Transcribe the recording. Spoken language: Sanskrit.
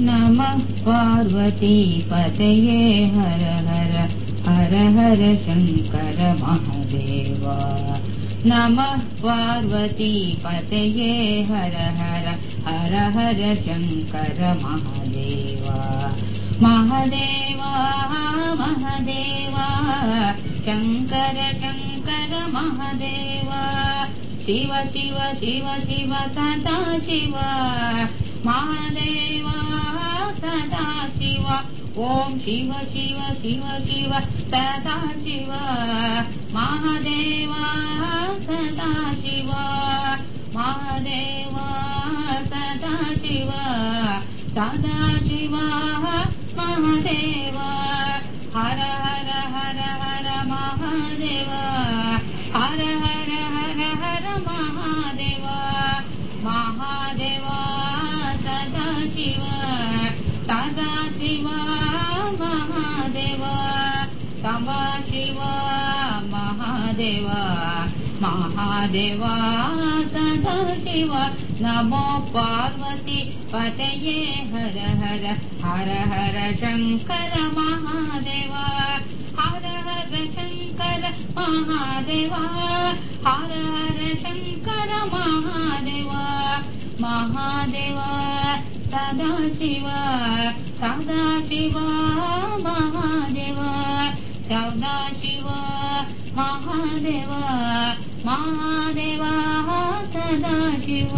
नमः पार्वती पतये हर हर हर हर शङ्कर महादेवा। नमः पार्वती पतये हर हर हर हर शङ्कर महादेवा। महादेवा महादेवा शङ्कर शङ्कर महादेवा। शिव शिव शिव शिव सदा शिव शिव। ॐ शिव शिव शिव शिव सदा शिव। महादेवा सदा शिव। महादेवा सदा शिव। सदा शिव महादेवा। हर हर हर हर महादेवा। हर हर हर हर महादेवा। महादेवा सदा शिव शिव महादेवा शिव महादेवा महादेवा सदा शिव नमो पार्वती पतये हर हर हर हर शङ्कर महादेवा हर हर शङ्कर महादेवा हर हर शङ्कर महादेवा महादेवा सदा शिव सदा शिव महादेवा। सदा शिव महादेवा महादेवा सदा शिव